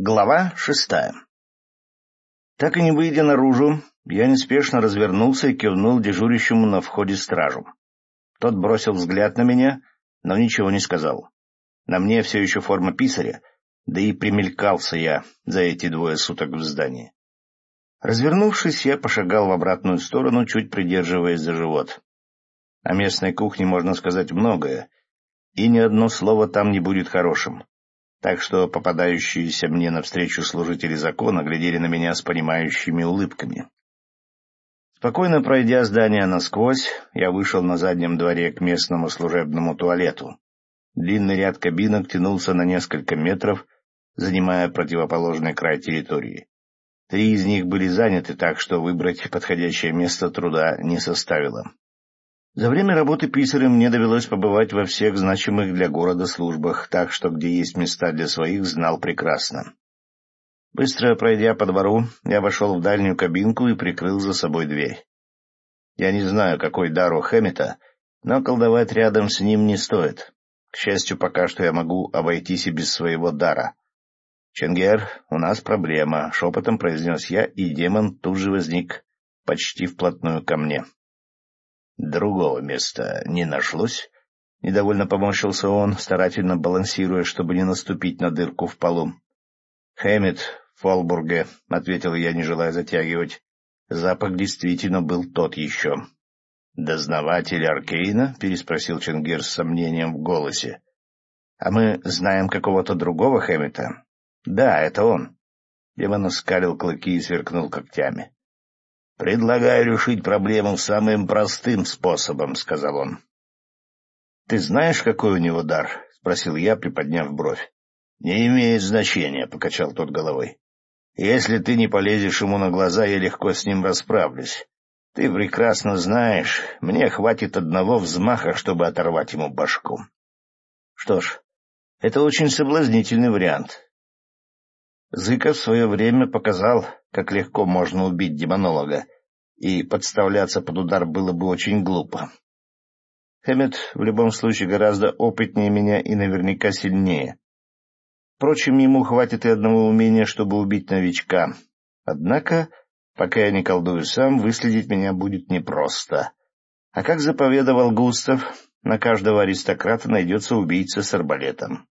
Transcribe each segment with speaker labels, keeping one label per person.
Speaker 1: Глава шестая Так и не выйдя наружу, я неспешно развернулся и кивнул дежурящему на входе стражу. Тот бросил взгляд на меня, но ничего не сказал. На мне все еще форма писаря, да и примелькался я за эти двое суток в здании. Развернувшись, я пошагал в обратную сторону, чуть придерживаясь за живот. О местной кухне можно сказать многое, и ни одно слово там не будет хорошим так что попадающиеся мне навстречу служители закона глядели на меня с понимающими улыбками. Спокойно пройдя здание насквозь, я вышел на заднем дворе к местному служебному туалету. Длинный ряд кабинок тянулся на несколько метров, занимая противоположный край территории. Три из них были заняты, так что выбрать подходящее место труда не составило. За время работы писарем мне довелось побывать во всех значимых для города службах, так что где есть места для своих, знал прекрасно. Быстро пройдя по двору, я вошел в дальнюю кабинку и прикрыл за собой дверь. Я не знаю, какой дар у Хэммета, но колдовать рядом с ним не стоит. К счастью, пока что я могу обойтись и без своего дара. «Ченгер, у нас проблема», — шепотом произнес я, и демон тут же возник почти вплотную ко мне. Другого места не нашлось? Недовольно поморщился он, старательно балансируя, чтобы не наступить на дырку в полу. — Хэммит, Фолбурге, — ответил я, не желая затягивать. Запах действительно был тот еще. — Дознаватель Аркейна? — переспросил Чингир с сомнением в голосе. — А мы знаем какого-то другого Хэммита? — Да, это он. Демон оскалил клыки и сверкнул когтями. «Предлагаю решить проблему самым простым способом», — сказал он. «Ты знаешь, какой у него дар?» — спросил я, приподняв бровь. «Не имеет значения», — покачал тот головой. «Если ты не полезешь ему на глаза, я легко с ним расправлюсь. Ты прекрасно знаешь, мне хватит одного взмаха, чтобы оторвать ему башку». «Что ж, это очень соблазнительный вариант. Зыков в свое время показал, как легко можно убить демонолога, и подставляться под удар было бы очень глупо. Хэммет в любом случае гораздо опытнее меня и наверняка сильнее. Впрочем, ему хватит и одного умения, чтобы убить новичка. Однако, пока я не колдую сам, выследить меня будет непросто. А как заповедовал Густав, на каждого аристократа найдется убийца с арбалетом.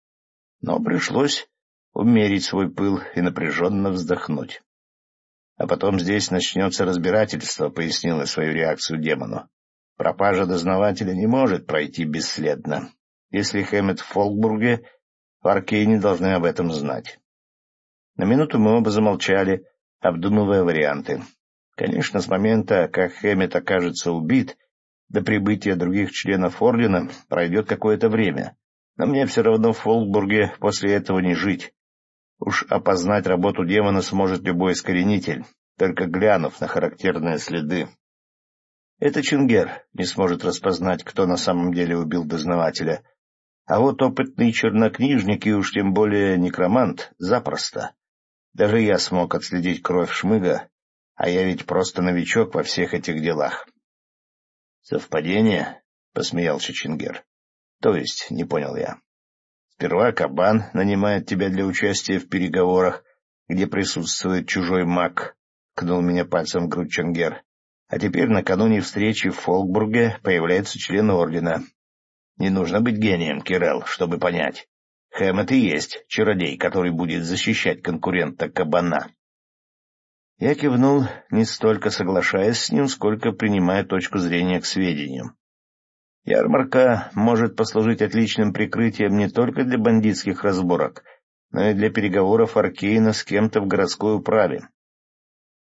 Speaker 1: Но пришлось умерить свой пыл и напряженно вздохнуть. А потом здесь начнется разбирательство, — пояснила свою реакцию демону. Пропажа дознавателя не может пройти бесследно. Если Хэммет в Фолкбурге, в Аркейне должны об этом знать. На минуту мы оба замолчали, обдумывая варианты. Конечно, с момента, как Хэммет окажется убит, до прибытия других членов Ордена пройдет какое-то время, но мне все равно в Фолкбурге после этого не жить. Уж опознать работу демона сможет любой искоренитель, только глянув на характерные следы. Это Чингер не сможет распознать, кто на самом деле убил дознавателя. А вот опытный чернокнижник и уж тем более некромант запросто. Даже я смог отследить кровь Шмыга, а я ведь просто новичок во всех этих делах. — Совпадение? — посмеялся Чингер. — То есть, не понял я. Сперва кабан нанимает тебя для участия в переговорах, где присутствует чужой маг, — кнул меня пальцем в грудь Чангер. А теперь накануне встречи в Фолкбурге появляется член Ордена. Не нужно быть гением, Кирелл, чтобы понять. Хэммет и есть чародей, который будет защищать конкурента кабана. Я кивнул, не столько соглашаясь с ним, сколько принимая точку зрения к сведению. Ярмарка может послужить отличным прикрытием не только для бандитских разборок, но и для переговоров Аркейна с кем-то в городской управе.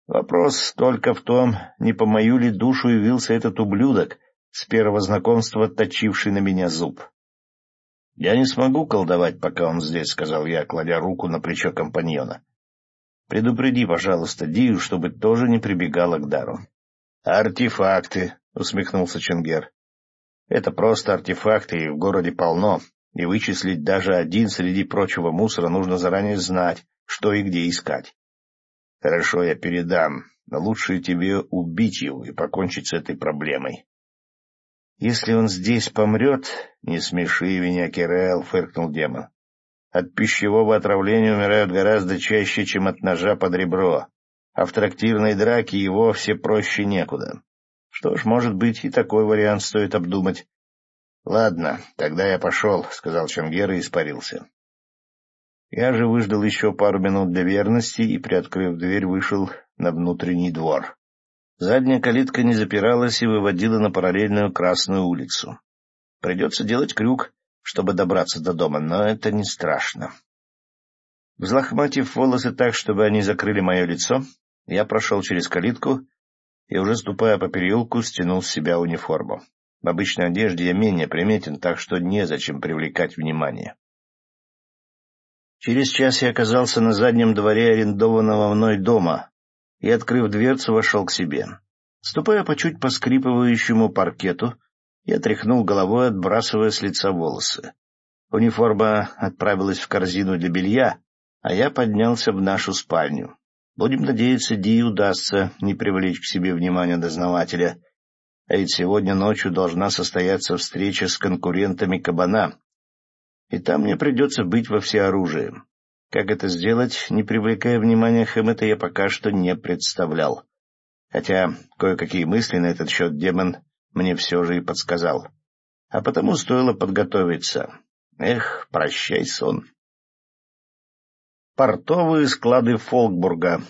Speaker 1: Вопрос только в том, не по мою ли душу явился этот ублюдок, с первого знакомства точивший на меня зуб. — Я не смогу колдовать, пока он здесь, — сказал я, кладя руку на плечо компаньона. — Предупреди, пожалуйста, Дию, чтобы тоже не прибегала к дару. — Артефакты, — усмехнулся Ченгер. Это просто артефакты, и в городе полно, и вычислить даже один среди прочего мусора нужно заранее знать, что и где искать. Хорошо, я передам, но лучше тебе убить его и покончить с этой проблемой. — Если он здесь помрет, не смеши меня, Кирелл, — фыркнул демон. От пищевого отравления умирают гораздо чаще, чем от ножа под ребро, а в трактирной драке и вовсе проще некуда. Что ж, может быть, и такой вариант стоит обдумать. — Ладно, тогда я пошел, — сказал Чангер и испарился. Я же выждал еще пару минут для верности и, приоткрыв дверь, вышел на внутренний двор. Задняя калитка не запиралась и выводила на параллельную Красную улицу. Придется делать крюк, чтобы добраться до дома, но это не страшно. Взлохматив волосы так, чтобы они закрыли мое лицо, я прошел через калитку и, уже ступая по переулку, стянул с себя униформу. В обычной одежде я менее приметен, так что незачем привлекать внимание. Через час я оказался на заднем дворе арендованного мной дома и, открыв дверцу, вошел к себе. Ступая по чуть поскрипывающему паркету, я тряхнул головой, отбрасывая с лица волосы. Униформа отправилась в корзину для белья, а я поднялся в нашу спальню. Будем надеяться, Ди удастся не привлечь к себе внимание дознавателя, а ведь сегодня ночью должна состояться встреча с конкурентами кабана, и там мне придется быть во всеоружии. Как это сделать, не привлекая внимания Хэммета, я пока что не представлял. Хотя кое-какие мысли на этот счет демон мне все же и подсказал. А потому стоило подготовиться. Эх, прощай, сон. Портовые склады Фолкбурга.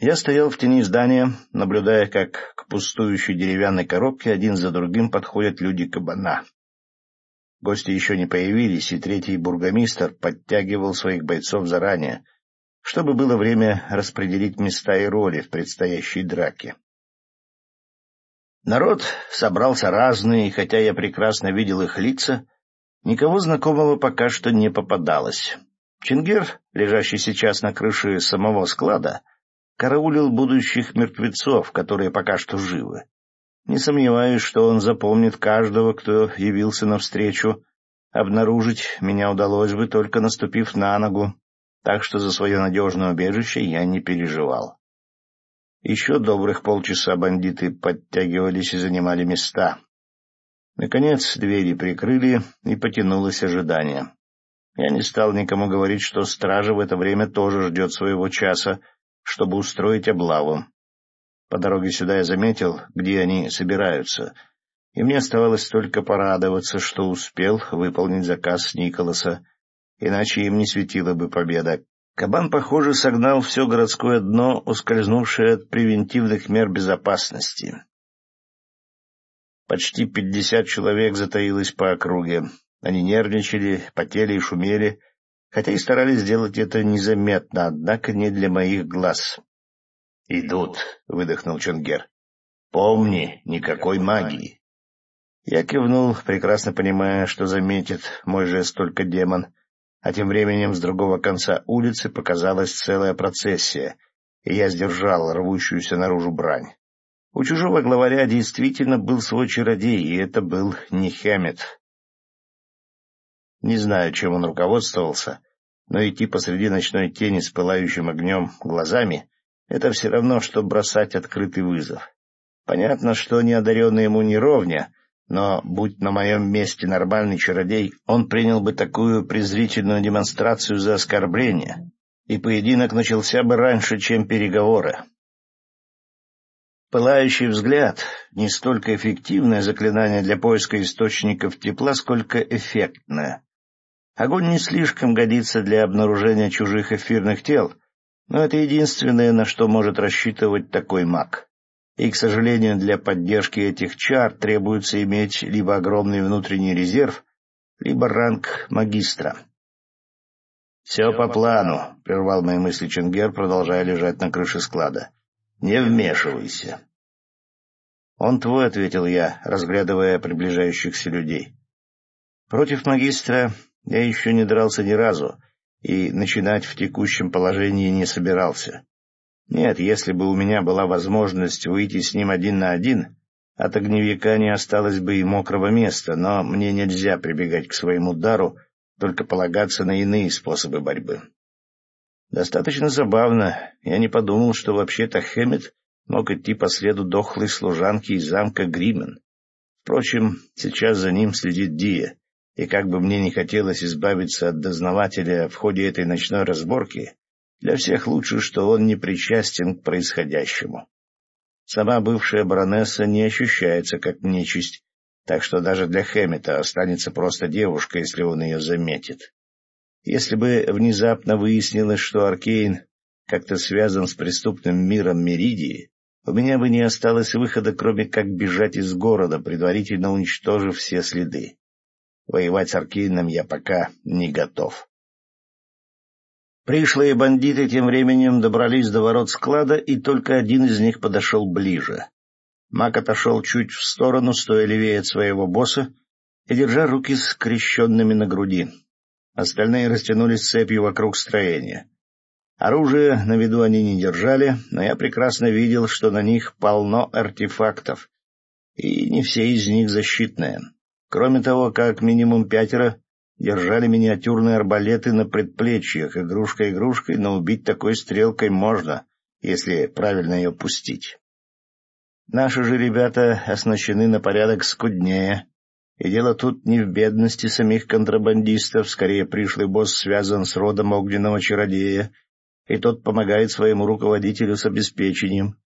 Speaker 1: Я стоял в тени здания, наблюдая, как к пустующей деревянной коробке один за другим подходят люди кабана. Гости еще не появились, и третий бургомистр подтягивал своих бойцов заранее, чтобы было время распределить места и роли в предстоящей драке. Народ собрался разный, и хотя я прекрасно видел их лица, никого знакомого пока что не попадалось. Чингер, лежащий сейчас на крыше самого склада, караулил будущих мертвецов, которые пока что живы. Не сомневаюсь, что он запомнит каждого, кто явился навстречу. Обнаружить меня удалось бы, только наступив на ногу, так что за свое надежное убежище я не переживал. Еще добрых полчаса бандиты подтягивались и занимали места. Наконец двери прикрыли, и потянулось ожидание. Я не стал никому говорить, что стража в это время тоже ждет своего часа, чтобы устроить облаву. По дороге сюда я заметил, где они собираются, и мне оставалось только порадоваться, что успел выполнить заказ Николаса, иначе им не светила бы победа, Кабан, похоже, согнал все городское дно, ускользнувшее от превентивных мер безопасности. Почти пятьдесят человек затаилось по округе. Они нервничали, потели и шумели, хотя и старались сделать это незаметно, однако не для моих глаз. — Идут, — выдохнул Чонгер. — Помни, никакой магии. Я кивнул, прекрасно понимая, что заметит мой жест только демон — а тем временем с другого конца улицы показалась целая процессия, и я сдержал рвущуюся наружу брань. У чужого главаря действительно был свой чародей, и это был не Хэммет. Не знаю, чем он руководствовался, но идти посреди ночной тени с пылающим огнем глазами — это все равно, что бросать открытый вызов. Понятно, что неодаренный ему не ровня, но, будь на моем месте нормальный чародей, он принял бы такую презрительную демонстрацию за оскорбление, и поединок начался бы раньше, чем переговоры. Пылающий взгляд — не столько эффективное заклинание для поиска источников тепла, сколько эффектное. Огонь не слишком годится для обнаружения чужих эфирных тел, но это единственное, на что может рассчитывать такой маг и, к сожалению, для поддержки этих чар требуется иметь либо огромный внутренний резерв, либо ранг магистра. — Все по плану, — прервал мои мысли Ченгер, продолжая лежать на крыше склада. — Не вмешивайся. — Он твой, — ответил я, разглядывая приближающихся людей. Против магистра я еще не дрался ни разу и начинать в текущем положении не собирался. Нет, если бы у меня была возможность выйти с ним один на один, от огневика не осталось бы и мокрого места, но мне нельзя прибегать к своему дару, только полагаться на иные способы борьбы. Достаточно забавно. Я не подумал, что вообще-то Хэммет мог идти по следу дохлой служанки из замка Гримен. Впрочем, сейчас за ним следит Дия, И как бы мне не хотелось избавиться от дознавателя в ходе этой ночной разборки, для всех лучше, что он не причастен к происходящему. Сама бывшая баронесса не ощущается как нечисть, так что даже для Хэммета останется просто девушка, если он ее заметит. Если бы внезапно выяснилось, что Аркейн как-то связан с преступным миром Меридии, у меня бы не осталось выхода, кроме как бежать из города, предварительно уничтожив все следы. Воевать с Аркейном я пока не готов. Пришлые бандиты тем временем добрались до ворот склада, и только один из них подошел ближе. Мак отошел чуть в сторону, стоя левее от своего босса и держа руки скрещенными на груди. Остальные растянулись цепью вокруг строения. Оружие на виду они не держали, но я прекрасно видел, что на них полно артефактов, и не все из них защитные. Кроме того, как минимум пятеро держали миниатюрные арбалеты на предплечьях, игрушка игрушкой, но убить такой стрелкой можно, если правильно ее пустить. Наши же ребята оснащены на порядок скуднее, и дело тут не в бедности самих контрабандистов, скорее пришлый босс связан с родом огненного чародея, и тот помогает своему руководителю с обеспечением.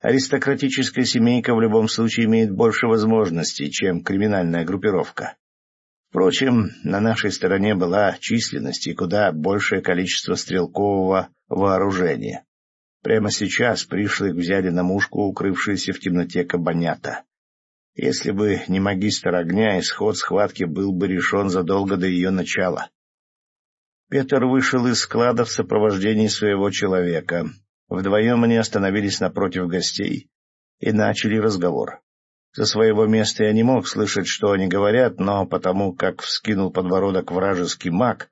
Speaker 1: Аристократическая семейка в любом случае имеет больше возможностей, чем криминальная группировка. Впрочем, на нашей стороне была численность и куда большее количество стрелкового вооружения. Прямо сейчас пришлых взяли на мушку укрывшиеся в темноте кабанята. Если бы не магистр огня, исход схватки был бы решен задолго до ее начала. Петр вышел из склада в сопровождении своего человека. Вдвоем они остановились напротив гостей и начали разговор. Со своего места я не мог слышать, что они говорят, но потому как вскинул подбородок вражеский маг,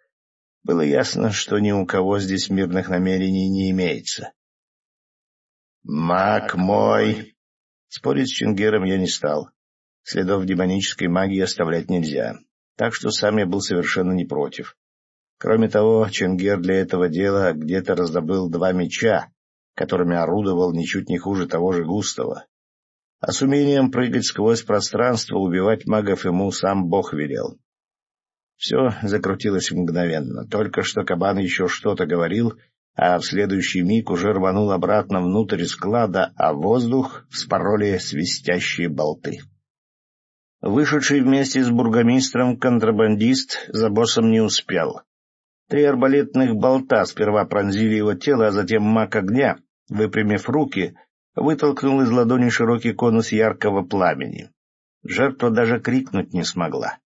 Speaker 1: было ясно, что ни у кого здесь мирных намерений не имеется. «Маг мой!» Спорить с Чингером я не стал. Следов демонической магии оставлять нельзя, так что сам я был совершенно не против. Кроме того, Чингер для этого дела где-то раздобыл два меча, которыми орудовал ничуть не хуже того же Густава. А с умением прыгать сквозь пространство, убивать магов ему сам Бог велел. Все закрутилось мгновенно. Только что кабан еще что-то говорил, а в следующий миг уже рванул обратно внутрь склада, а воздух вспороли свистящие болты. Вышедший вместе с бургомистром контрабандист за боссом не успел. Три арбалетных болта сперва пронзили его тело, а затем маг огня, выпрямив руки, вытолкнул из ладони широкий конус яркого пламени. Жертва даже крикнуть не смогла.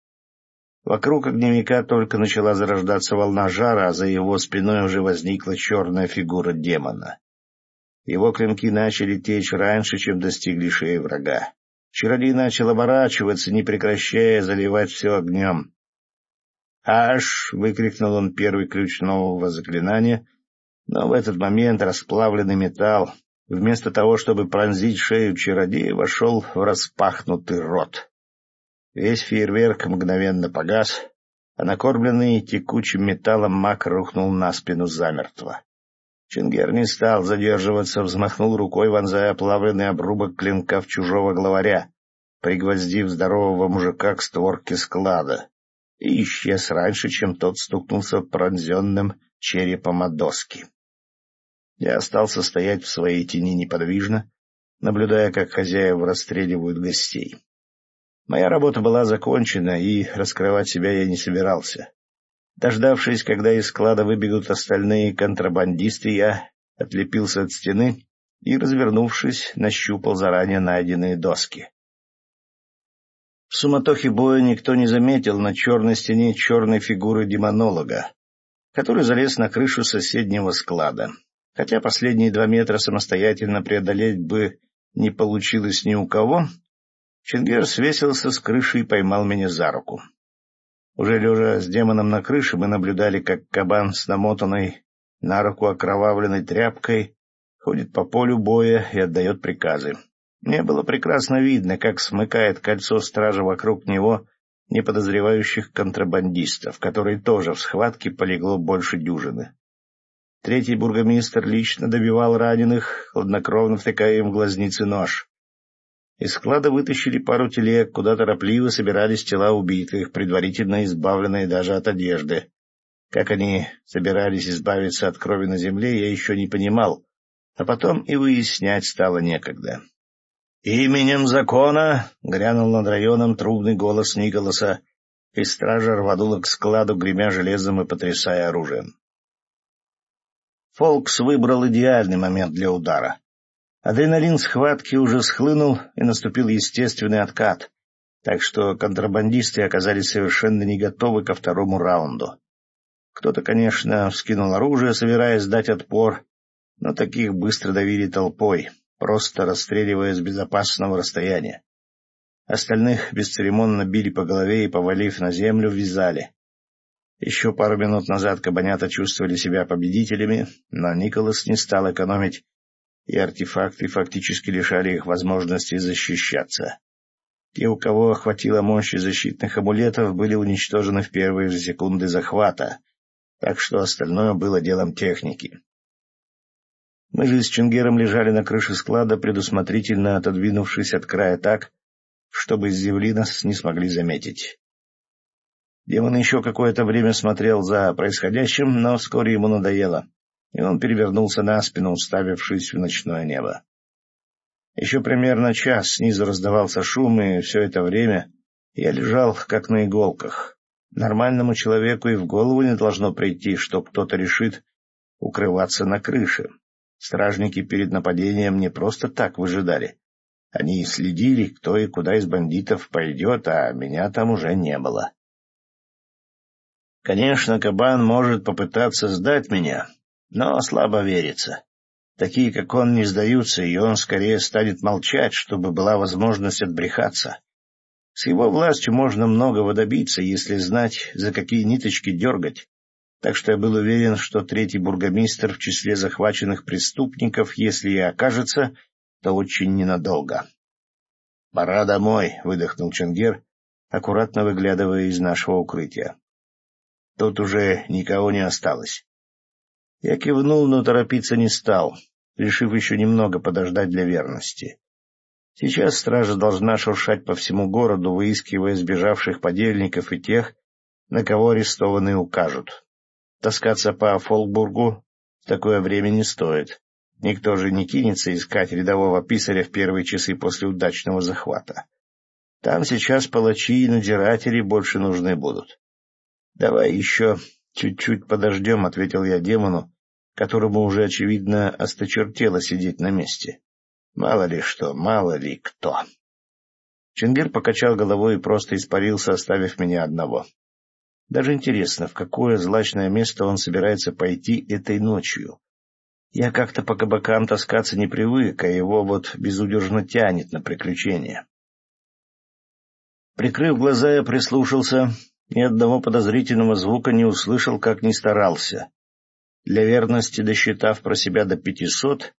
Speaker 1: Вокруг огневика только начала зарождаться волна жара, а за его спиной уже возникла черная фигура демона. Его клинки начали течь раньше, чем достигли шеи врага. Чародей начал оборачиваться, не прекращая заливать все огнем. «Аш!» — выкрикнул он первый ключ нового заклинания, но в этот момент расплавленный металл, вместо того, чтобы пронзить шею чародея, вошел в распахнутый рот. Весь фейерверк мгновенно погас, а накормленный текучим металлом маг рухнул на спину замертво. Чингер не стал задерживаться, взмахнул рукой, вонзая плавленный обрубок клинка в чужого главаря, пригвоздив здорового мужика к створке склада, и исчез раньше, чем тот стукнулся пронзенным черепом о доски. Я остался стоять в своей тени неподвижно, наблюдая, как хозяева расстреливают гостей. Моя работа была закончена, и раскрывать себя я не собирался. Дождавшись, когда из склада выбегут остальные контрабандисты, я отлепился от стены и, развернувшись, нащупал заранее найденные доски. В суматохе боя никто не заметил на черной стене черной фигуры демонолога, который залез на крышу соседнего склада. Хотя последние два метра самостоятельно преодолеть бы не получилось ни у кого, Чингер свесился с крыши и поймал меня за руку. Уже лежа с демоном на крыше, мы наблюдали, как кабан с намотанной на руку окровавленной тряпкой ходит по полю боя и отдает приказы. Мне было прекрасно видно, как смыкает кольцо стража вокруг него неподозревающих контрабандистов, которые тоже в схватке полегло больше дюжины. Третий бургомистр лично добивал раненых, хладнокровно втыкая им в глазницы нож. Из склада вытащили пару телег, куда торопливо собирались тела убитых, предварительно избавленные даже от одежды. Как они собирались избавиться от крови на земле, я еще не понимал, а потом и выяснять стало некогда. «Именем закона!» — грянул над районом трубный голос Николаса, и стража рванула к складу, гремя железом и потрясая оружием. Фолкс выбрал идеальный момент для удара. Адреналин схватки уже схлынул, и наступил естественный откат, так что контрабандисты оказались совершенно не готовы ко второму раунду. Кто-то, конечно, вскинул оружие, собираясь дать отпор, но таких быстро давили толпой, просто расстреливая с безопасного расстояния. Остальных бесцеремонно били по голове и, повалив на землю, вязали. Еще пару минут назад кабанята чувствовали себя победителями, но Николас не стал экономить и артефакты фактически лишали их возможности защищаться. Те, у кого охватило мощи защитных амулетов, были уничтожены в первые же секунды захвата, так что остальное было делом техники. Мы же с Чунгером лежали на крыше склада, предусмотрительно отодвинувшись от края так, чтобы с земли нас не смогли заметить. Демон еще какое-то время смотрел за происходящим, но вскоре ему надоело и он перевернулся на спину, уставившись в ночное небо. Еще примерно час снизу раздавался шум, и все это время я лежал как на иголках. Нормальному человеку и в голову не должно прийти, что кто-то решит укрываться на крыше. Стражники перед нападением не просто так выжидали. Они следили, кто и куда из бандитов пойдет, а меня там уже не было. Конечно, кабан может попытаться сдать меня, но слабо верится. Такие, как он, не сдаются, и он скорее станет молчать, чтобы была возможность отбрехаться. С его властью можно многого добиться, если знать, за какие ниточки дергать. Так что я был уверен, что третий бургомистр в числе захваченных преступников, если и окажется, то очень ненадолго. — Пора домой, — выдохнул Ченгер, аккуратно выглядывая из нашего укрытия. Тут уже никого не осталось. Я кивнул, но торопиться не стал, решив еще немного подождать для верности. Сейчас стража должна шуршать по всему городу, выискивая сбежавших подельников и тех, на кого арестованные укажут. Таскаться по Фолкбургу в такое время не стоит. Никто же не кинется искать рядового писаря в первые часы после удачного захвата. Там сейчас палачи и надзиратели больше нужны будут. — Давай еще чуть-чуть подождем, — ответил я демону, которому уже, очевидно, осточертело сидеть на месте. Мало ли что, мало ли кто. Чингир покачал головой и просто испарился, оставив меня одного. Даже интересно, в какое злачное место он собирается пойти этой ночью. Я как-то по кабакам таскаться не привык, а его вот безудержно тянет на приключения. Прикрыв глаза, я прислушался, ни одного подозрительного звука не услышал, как ни старался. Для верности, досчитав про себя до пятисот,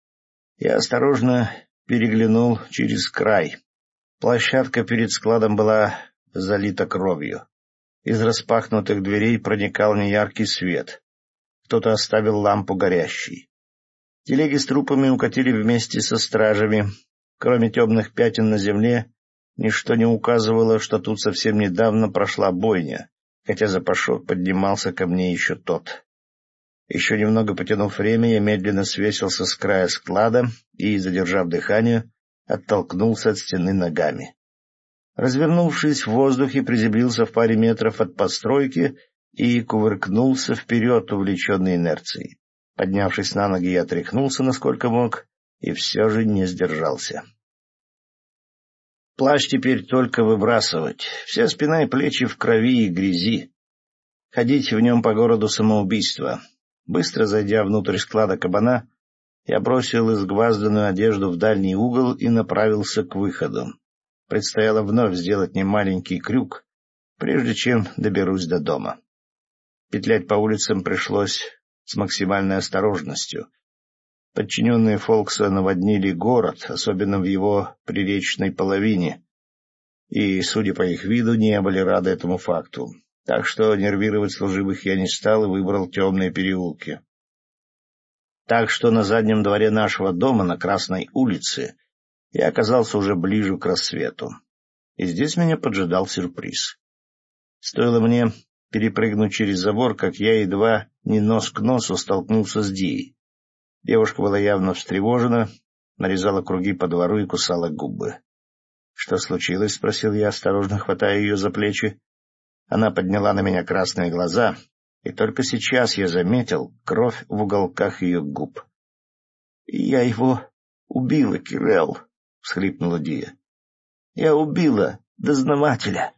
Speaker 1: я осторожно переглянул через край. Площадка перед складом была залита кровью. Из распахнутых дверей проникал неяркий свет. Кто-то оставил лампу горящей. Телеги с трупами укатили вместе со стражами. Кроме темных пятен на земле, ничто не указывало, что тут совсем недавно прошла бойня, хотя запашок поднимался ко мне еще тот. Еще немного потянув время, я медленно свесился с края склада и, задержав дыхание, оттолкнулся от стены ногами. Развернувшись в воздухе, приземлился в паре метров от постройки и кувыркнулся вперед, увлеченный инерцией. Поднявшись на ноги, я тряхнулся, насколько мог, и все же не сдержался. Плащ теперь только выбрасывать. Вся спина и плечи в крови и грязи. Ходить в нем по городу самоубийство. Быстро зайдя внутрь склада кабана, я бросил изгвазданную одежду в дальний угол и направился к выходу. Предстояло вновь сделать немаленький крюк, прежде чем доберусь до дома. Петлять по улицам пришлось с максимальной осторожностью. Подчиненные Фолкса наводнили город, особенно в его приречной половине, и, судя по их виду, не были рады этому факту так что нервировать служивых я не стал и выбрал темные переулки. Так что на заднем дворе нашего дома на Красной улице Я оказался уже ближе к рассвету. И здесь меня поджидал сюрприз. Стоило мне перепрыгнуть через забор, как я едва не нос к носу столкнулся с Дией. Девушка была явно встревожена, нарезала круги по двору и кусала губы. — Что случилось? — спросил я, осторожно хватая ее за плечи. Она подняла на меня красные глаза, и только сейчас я заметил кровь в уголках ее губ. — Я его убила, Кирелл, — всхлипнула Дия. — Я убила дознавателя.